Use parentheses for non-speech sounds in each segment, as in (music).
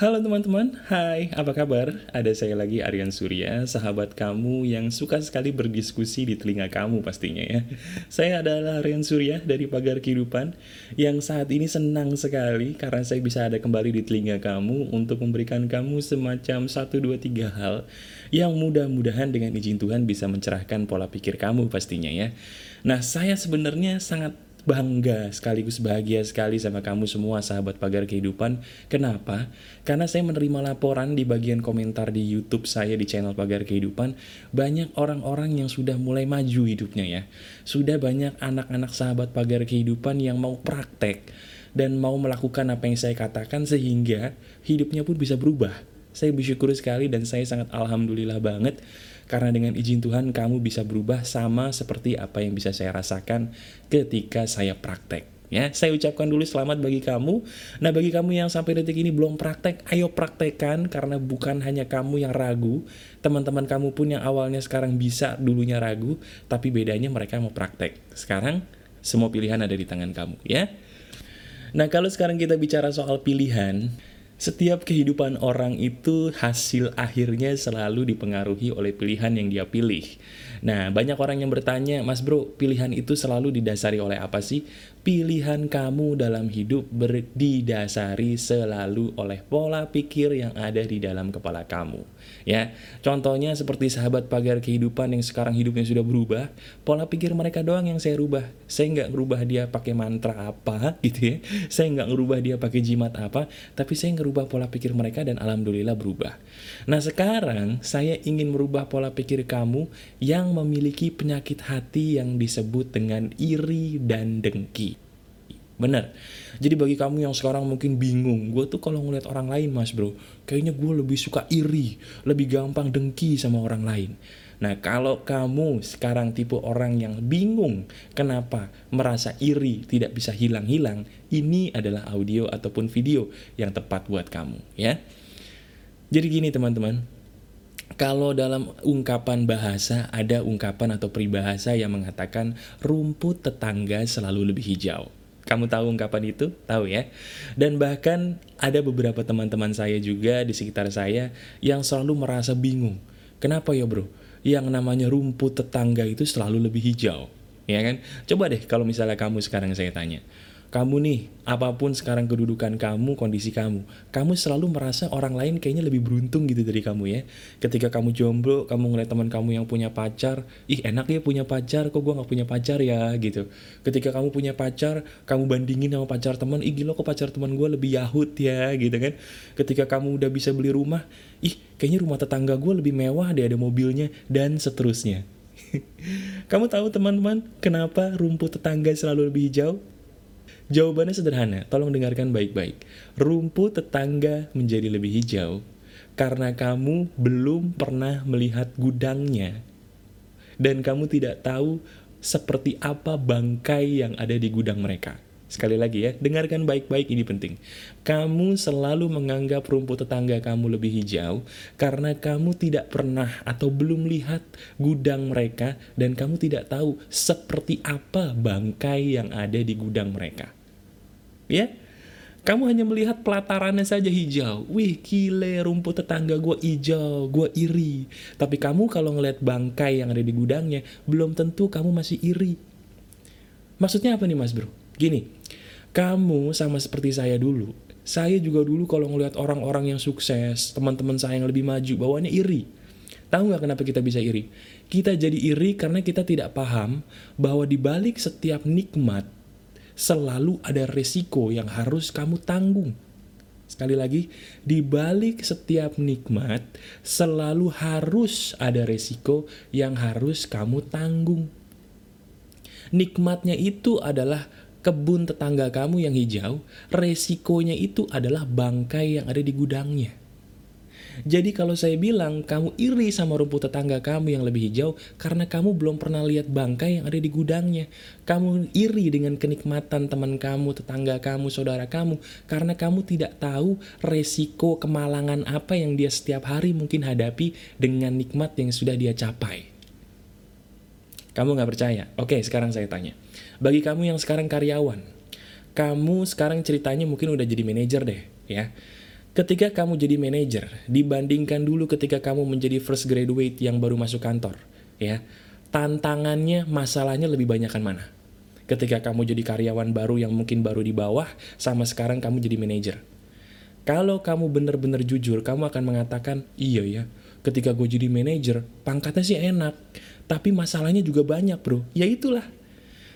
Halo teman-teman, hai, apa kabar? Ada saya lagi Aryan Surya, sahabat kamu yang suka sekali berdiskusi di telinga kamu pastinya ya. Saya adalah Aryan Surya dari Pagar Kehidupan yang saat ini senang sekali karena saya bisa ada kembali di telinga kamu untuk memberikan kamu semacam 1, 2, 3 hal yang mudah-mudahan dengan izin Tuhan bisa mencerahkan pola pikir kamu pastinya ya. Nah, saya sebenarnya sangat bangga sekaligus bahagia sekali sama kamu semua sahabat pagar kehidupan. Kenapa? Karena saya menerima laporan di bagian komentar di YouTube saya di channel pagar kehidupan banyak orang-orang yang sudah mulai maju hidupnya ya. Sudah banyak anak-anak sahabat pagar kehidupan yang mau praktek dan mau melakukan apa yang saya katakan sehingga hidupnya pun bisa berubah. Saya bersyukur sekali dan saya sangat alhamdulillah banget karena dengan izin Tuhan kamu bisa berubah sama seperti apa yang bisa saya rasakan ketika saya praktek. Ya, saya ucapkan dulu selamat bagi kamu. Nah, bagi kamu yang sampai detik ini belum praktek, ayo praktekkan karena bukan hanya kamu yang ragu, teman-teman kamu pun yang awalnya sekarang bisa dulunya ragu, tapi bedanya mereka mau praktek. Sekarang semua pilihan ada di tangan kamu, ya. Nah, kalau sekarang kita bicara soal pilihan, setiap kehidupan orang itu hasil akhirnya selalu dipengaruhi oleh pilihan yang dia pilih. Nah, banyak orang yang bertanya, Mas Bro, pilihan itu selalu didasari oleh apa sih? Pilihan kamu dalam hidup berdidasari selalu oleh pola pikir yang ada di dalam kepala kamu. Ya, contohnya seperti sahabat pagar kehidupan yang sekarang hidupnya sudah berubah, pola pikir mereka doang yang saya rubah. Saya nggak ngerubah dia pakai mantra apa (laughs) gitu ya. Saya nggak ngerubah dia pakai jimat apa, tapi saya ngerubah pola pikir mereka dan alhamdulillah berubah. Nah sekarang saya ingin merubah pola pikir kamu yang memiliki penyakit hati yang disebut dengan iri dan dengki. Bener. Jadi bagi kamu yang sekarang mungkin bingung, gue tuh kalau ngeliat orang lain mas bro, kayaknya gue lebih suka iri, lebih gampang dengki sama orang lain. Nah kalau kamu sekarang tipe orang yang bingung kenapa merasa iri tidak bisa hilang-hilang, ini adalah audio ataupun video yang tepat buat kamu ya. Jadi gini teman-teman, kalau dalam ungkapan bahasa ada ungkapan atau peribahasa yang mengatakan rumput tetangga selalu lebih hijau. Kamu tahu ungkapan itu? Tahu ya? Dan bahkan ada beberapa teman-teman saya juga di sekitar saya yang selalu merasa bingung. Kenapa ya bro? Yang namanya rumput tetangga itu selalu lebih hijau. Ya kan? Coba deh kalau misalnya kamu sekarang saya tanya kamu nih, apa pun sekarang kedudukan kamu, kondisi kamu, kamu selalu merasa orang lain kayaknya lebih beruntung gitu dari kamu ya. Ketika kamu jomblo, kamu ngeliat teman kamu yang punya pacar, ih enak ya punya pacar, kok gue gak punya pacar ya gitu. Ketika kamu punya pacar, kamu bandingin sama pacar teman, ih gila kok pacar teman gue lebih yahut ya gitu kan. Ketika kamu udah bisa beli rumah, ih kayaknya rumah tetangga gue lebih mewah deh ada mobilnya, dan seterusnya. (laughs) kamu tahu teman-teman, kenapa rumput tetangga selalu lebih hijau? Jawabannya sederhana, tolong dengarkan baik-baik. Rumput tetangga menjadi lebih hijau karena kamu belum pernah melihat gudangnya. Dan kamu tidak tahu seperti apa bangkai yang ada di gudang mereka. Sekali lagi ya, dengarkan baik-baik ini penting. Kamu selalu menganggap rumput tetangga kamu lebih hijau karena kamu tidak pernah atau belum lihat gudang mereka dan kamu tidak tahu seperti apa bangkai yang ada di gudang mereka ya kamu hanya melihat pelatarannya saja hijau. Wih, gile rumput tetangga gue hijau, gue iri. Tapi kamu kalau ngeliat bangkai yang ada di gudangnya, belum tentu kamu masih iri. Maksudnya apa nih mas bro? Gini, kamu sama seperti saya dulu. Saya juga dulu kalau ngeliat orang-orang yang sukses, teman-teman saya yang lebih maju, bawaannya iri. Tahu nggak kenapa kita bisa iri? Kita jadi iri karena kita tidak paham bahwa di balik setiap nikmat selalu ada resiko yang harus kamu tanggung. Sekali lagi, di balik setiap nikmat selalu harus ada resiko yang harus kamu tanggung. Nikmatnya itu adalah kebun tetangga kamu yang hijau, resikonya itu adalah bangkai yang ada di gudangnya. Jadi kalau saya bilang kamu iri sama rumput tetangga kamu yang lebih hijau karena kamu belum pernah lihat bangkai yang ada di gudangnya. Kamu iri dengan kenikmatan teman kamu, tetangga kamu, saudara kamu karena kamu tidak tahu resiko kemalangan apa yang dia setiap hari mungkin hadapi dengan nikmat yang sudah dia capai. Kamu nggak percaya? Oke, sekarang saya tanya. Bagi kamu yang sekarang karyawan, kamu sekarang ceritanya mungkin udah jadi manajer deh, ya Ketika kamu jadi manajer, dibandingkan dulu ketika kamu menjadi first graduate yang baru masuk kantor, ya, tantangannya, masalahnya lebih banyak kan mana? Ketika kamu jadi karyawan baru yang mungkin baru di bawah, sama sekarang kamu jadi manajer. Kalau kamu benar-benar jujur, kamu akan mengatakan, iya ya, ketika gue jadi manajer, pangkatnya sih enak, tapi masalahnya juga banyak bro. Ya itulah,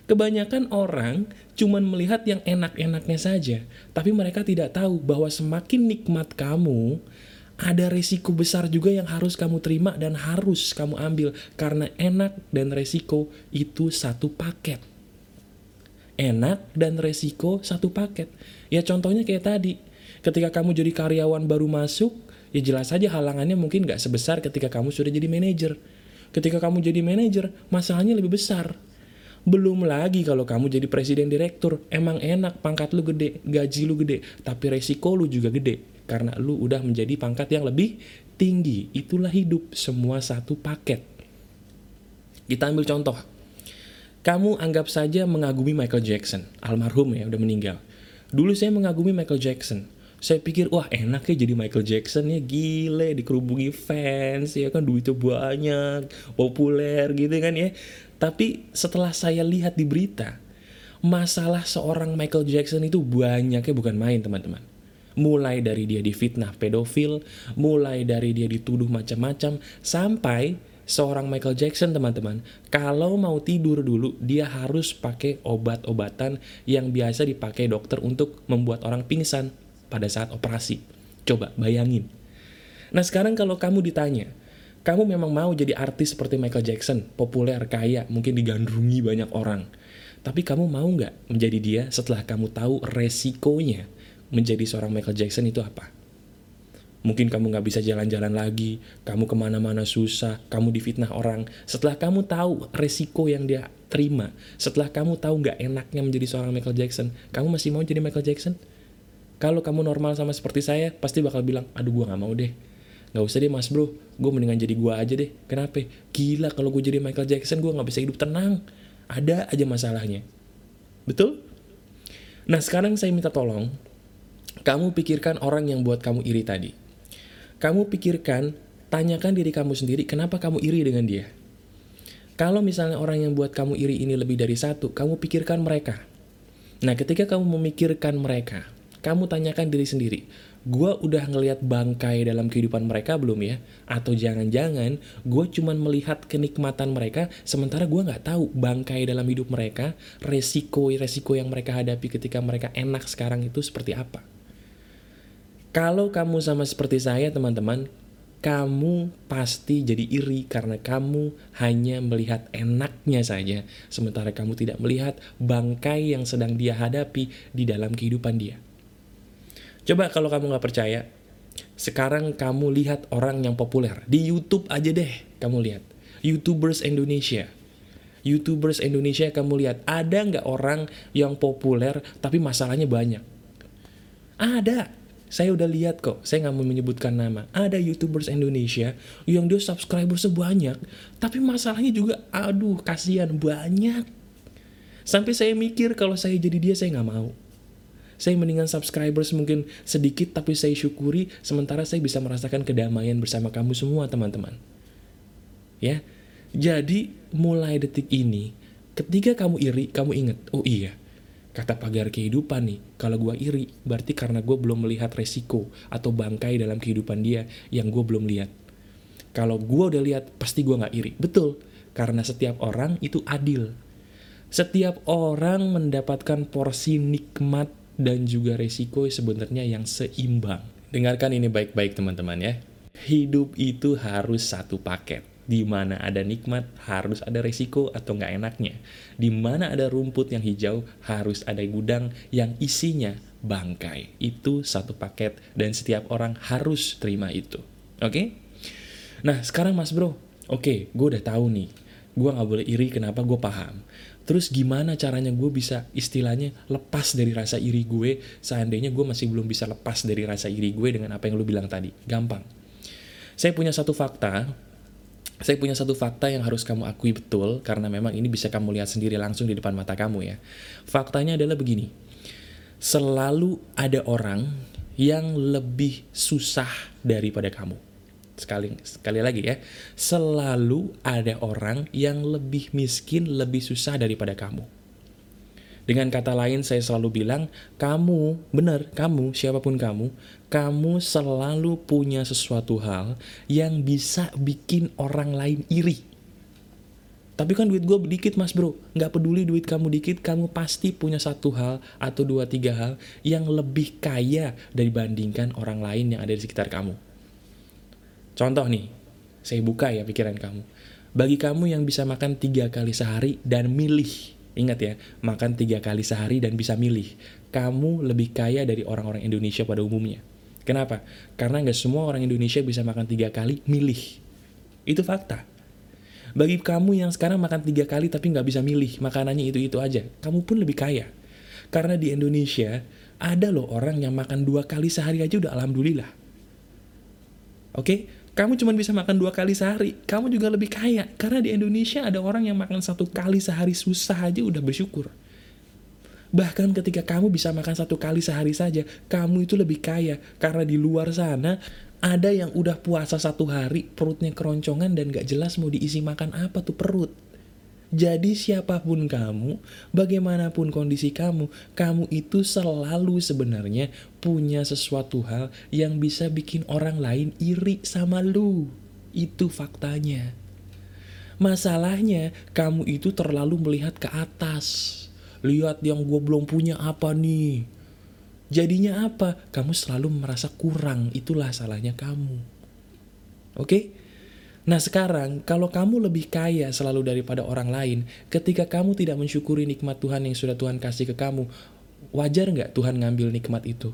Kebanyakan orang cuman melihat yang enak-enaknya saja, tapi mereka tidak tahu bahwa semakin nikmat kamu, ada resiko besar juga yang harus kamu terima dan harus kamu ambil karena enak dan resiko itu satu paket. Enak dan resiko satu paket. Ya contohnya kayak tadi, ketika kamu jadi karyawan baru masuk, ya jelas saja halangannya mungkin gak sebesar ketika kamu sudah jadi manajer. Ketika kamu jadi manajer, masalahnya lebih besar belum lagi kalau kamu jadi presiden direktur, emang enak pangkat lu gede, gaji lu gede, tapi resiko lu juga gede. Karena lu udah menjadi pangkat yang lebih tinggi. Itulah hidup, semua satu paket. Kita ambil contoh. Kamu anggap saja mengagumi Michael Jackson, almarhum ya, udah meninggal. Dulu saya mengagumi Michael Jackson. Saya pikir, wah enak ya jadi Michael Jackson ya, gile, dikerubungi fans, ya kan duitnya banyak, populer gitu kan ya. Tapi setelah saya lihat di berita, masalah seorang Michael Jackson itu banyaknya bukan main teman-teman. Mulai dari dia difitnah pedofil, mulai dari dia dituduh macam-macam, sampai seorang Michael Jackson teman-teman, kalau mau tidur dulu, dia harus pakai obat-obatan yang biasa dipakai dokter untuk membuat orang pingsan pada saat operasi. Coba bayangin. Nah sekarang kalau kamu ditanya, kamu memang mau jadi artis seperti Michael Jackson, populer, kaya, mungkin digandrungi banyak orang. Tapi kamu mau nggak menjadi dia setelah kamu tahu resikonya menjadi seorang Michael Jackson itu apa? Mungkin kamu nggak bisa jalan-jalan lagi, kamu ke mana-mana susah, kamu difitnah orang. Setelah kamu tahu resiko yang dia terima, setelah kamu tahu nggak enaknya menjadi seorang Michael Jackson, kamu masih mau jadi Michael Jackson? Kalau kamu normal sama seperti saya, pasti bakal bilang, aduh gue nggak mau deh Gak usah deh mas bro, gue mendingan jadi gue aja deh. Kenapa? Gila kalau gue jadi Michael Jackson gue gak bisa hidup tenang. Ada aja masalahnya. Betul? Nah sekarang saya minta tolong, kamu pikirkan orang yang buat kamu iri tadi. Kamu pikirkan, tanyakan diri kamu sendiri kenapa kamu iri dengan dia. Kalau misalnya orang yang buat kamu iri ini lebih dari satu, kamu pikirkan mereka. Nah ketika kamu memikirkan mereka, kamu tanyakan diri sendiri, gue udah ngelihat bangkai dalam kehidupan mereka belum ya? Atau jangan-jangan gue cuman melihat kenikmatan mereka, sementara gue nggak tahu bangkai dalam hidup mereka, resiko-resiko yang mereka hadapi ketika mereka enak sekarang itu seperti apa. Kalau kamu sama seperti saya teman-teman, kamu pasti jadi iri karena kamu hanya melihat enaknya saja, sementara kamu tidak melihat bangkai yang sedang dia hadapi di dalam kehidupan dia. Coba kalau kamu nggak percaya, sekarang kamu lihat orang yang populer. Di Youtube aja deh kamu lihat. Youtubers Indonesia. Youtubers Indonesia kamu lihat, ada nggak orang yang populer tapi masalahnya banyak? Ada. Saya udah lihat kok, saya nggak mau menyebutkan nama. Ada Youtubers Indonesia yang dia subscriber sebanyak, tapi masalahnya juga, aduh kasihan banyak. Sampai saya mikir kalau saya jadi dia saya nggak mau. Saya mendingan subscribers mungkin sedikit tapi saya syukuri sementara saya bisa merasakan kedamaian bersama kamu semua teman-teman. Ya. Jadi mulai detik ini ketika kamu iri, kamu ingat, oh iya, kata pagar kehidupan nih, kalau gue iri, berarti karena gue belum melihat resiko atau bangkai dalam kehidupan dia yang gue belum lihat. Kalau gue udah lihat, pasti gue gak iri. Betul, karena setiap orang itu adil. Setiap orang mendapatkan porsi nikmat dan juga resiko sebenarnya yang seimbang. Dengarkan ini baik-baik teman-teman ya. Hidup itu harus satu paket. Di mana ada nikmat, harus ada resiko atau nggak enaknya. Di mana ada rumput yang hijau, harus ada gudang yang isinya bangkai. Itu satu paket dan setiap orang harus terima itu. Oke? Okay? Nah, sekarang Mas Bro, oke, okay, gue udah tahu nih. Gue nggak boleh iri kenapa gue paham. Terus gimana caranya gue bisa istilahnya lepas dari rasa iri gue seandainya gue masih belum bisa lepas dari rasa iri gue dengan apa yang lu bilang tadi. Gampang. Saya punya satu fakta, saya punya satu fakta yang harus kamu akui betul karena memang ini bisa kamu lihat sendiri langsung di depan mata kamu ya. Faktanya adalah begini. Selalu ada orang yang lebih susah daripada kamu. Sekali sekali lagi ya, selalu ada orang yang lebih miskin, lebih susah daripada kamu. Dengan kata lain, saya selalu bilang, kamu, benar, kamu, siapa pun kamu, kamu selalu punya sesuatu hal yang bisa bikin orang lain iri. Tapi kan duit gue dikit mas bro, nggak peduli duit kamu dikit, kamu pasti punya satu hal atau dua tiga hal yang lebih kaya dibandingkan orang lain yang ada di sekitar kamu. Contoh nih, saya buka ya pikiran kamu. Bagi kamu yang bisa makan tiga kali sehari dan milih Ingat ya, makan tiga kali sehari dan bisa milih. Kamu lebih kaya dari orang-orang Indonesia pada umumnya. Kenapa? Karena nggak semua orang Indonesia bisa makan tiga kali milih. Itu fakta. Bagi kamu yang sekarang makan tiga kali tapi nggak bisa milih, makanannya itu-itu aja, kamu pun lebih kaya. Karena di Indonesia, ada loh orang yang makan dua kali sehari aja udah alhamdulillah. Oke? Kamu cuma bisa makan dua kali sehari, kamu juga lebih kaya. Karena di Indonesia ada orang yang makan satu kali sehari susah aja udah bersyukur. Bahkan ketika kamu bisa makan satu kali sehari saja, kamu itu lebih kaya. Karena di luar sana, ada yang udah puasa satu hari, perutnya keroncongan dan gak jelas mau diisi makan apa tuh perut. Jadi siapa pun kamu, bagaimanapun kondisi kamu, kamu itu selalu sebenarnya punya sesuatu hal yang bisa bikin orang lain iri sama lu. Itu faktanya. Masalahnya, kamu itu terlalu melihat ke atas. Lihat yang gue belum punya apa nih. Jadinya apa? Kamu selalu merasa kurang. Itulah salahnya kamu. Oke? Okay? Nah sekarang, kalau kamu lebih kaya selalu daripada orang lain, ketika kamu tidak mensyukuri nikmat Tuhan yang sudah Tuhan kasih ke kamu, wajar nggak Tuhan ngambil nikmat itu?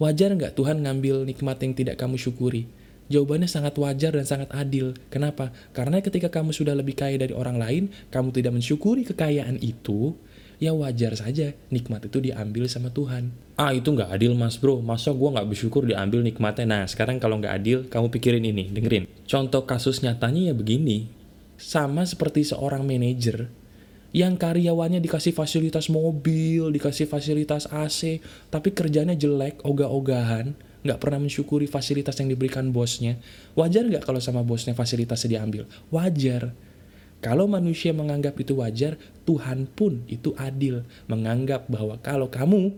Wajar nggak Tuhan ngambil nikmat yang tidak kamu syukuri? Jawabannya sangat wajar dan sangat adil. Kenapa? Karena ketika kamu sudah lebih kaya dari orang lain, kamu tidak mensyukuri kekayaan itu, ya wajar saja nikmat itu diambil sama Tuhan. Ah itu nggak adil mas bro, masa gue nggak bersyukur diambil nikmatnya. Nah sekarang kalau nggak adil, kamu pikirin ini, dengerin. Contoh kasus nyatanya ya begini, sama seperti seorang manajer yang karyawannya dikasih fasilitas mobil, dikasih fasilitas AC, tapi kerjanya jelek, ogah-ogahan, nggak pernah mensyukuri fasilitas yang diberikan bosnya. Wajar nggak kalau sama bosnya fasilitasnya diambil? Wajar. Kalau manusia menganggap itu wajar, Tuhan pun itu adil. Menganggap bahwa kalau kamu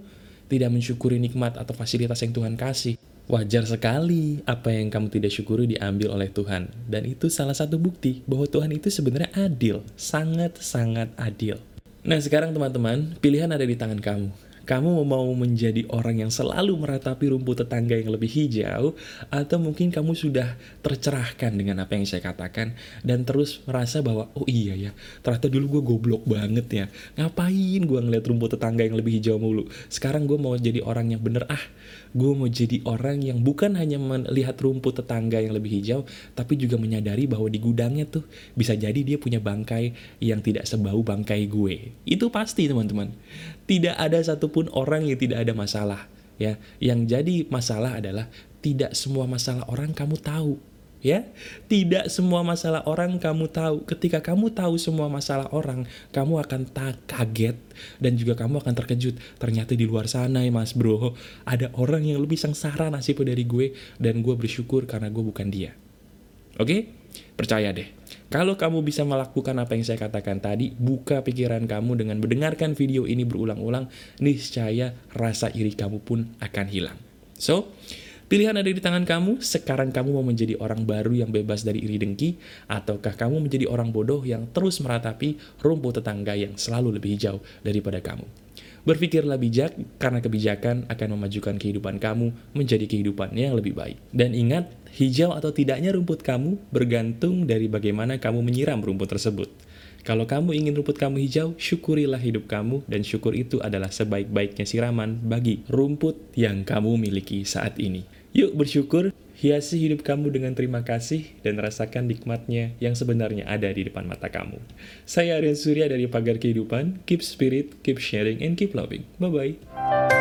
tidak mensyukuri nikmat atau fasilitas yang Tuhan kasih, wajar sekali apa yang kamu tidak syukuri diambil oleh Tuhan. Dan itu salah satu bukti bahwa Tuhan itu sebenarnya adil, sangat-sangat adil. Nah sekarang teman-teman, pilihan ada di tangan kamu kamu mau menjadi orang yang selalu meratapi rumput tetangga yang lebih hijau, atau mungkin kamu sudah tercerahkan dengan apa yang saya katakan, dan terus merasa bahwa, oh iya ya, ternyata dulu gue goblok banget ya, ngapain gue ngeliat rumput tetangga yang lebih hijau mulu, sekarang gue mau jadi orang yang bener, ah, gue mau jadi orang yang bukan hanya melihat rumput tetangga yang lebih hijau, tapi juga menyadari bahwa di gudangnya tuh bisa jadi dia punya bangkai yang tidak sebau bangkai gue. Itu pasti teman-teman. Tidak ada satupun pun orang yang tidak ada masalah ya. Yang jadi masalah adalah tidak semua masalah orang kamu tahu ya. Tidak semua masalah orang kamu tahu. Ketika kamu tahu semua masalah orang kamu akan tak kaget dan juga kamu akan terkejut. Ternyata di luar sana ya mas bro ada orang yang lebih sengsara nasibnya dari gue dan gue bersyukur karena gue bukan dia. Oke? okay? Percaya deh kalau kamu bisa melakukan apa yang saya katakan tadi, buka pikiran kamu dengan mendengarkan video ini berulang-ulang, niscaya rasa iri kamu pun akan hilang. So, pilihan ada di tangan kamu, sekarang kamu mau menjadi orang baru yang bebas dari iri dengki, ataukah kamu menjadi orang bodoh yang terus meratapi rumput tetangga yang selalu lebih hijau daripada kamu. Berpikirlah bijak, karena kebijakan akan memajukan kehidupan kamu menjadi kehidupan yang lebih baik. Dan ingat, hijau atau tidaknya rumput kamu bergantung dari bagaimana kamu menyiram rumput tersebut. Kalau kamu ingin rumput kamu hijau, syukurilah hidup kamu, dan syukur itu adalah sebaik-baiknya siraman bagi rumput yang kamu miliki saat ini. Yuk bersyukur, Hiasi hidup kamu dengan terima kasih dan rasakan nikmatnya yang sebenarnya ada di depan mata kamu. Saya Aryan Surya dari Pagar Kehidupan. Keep spirit, keep sharing, and keep loving. Bye-bye.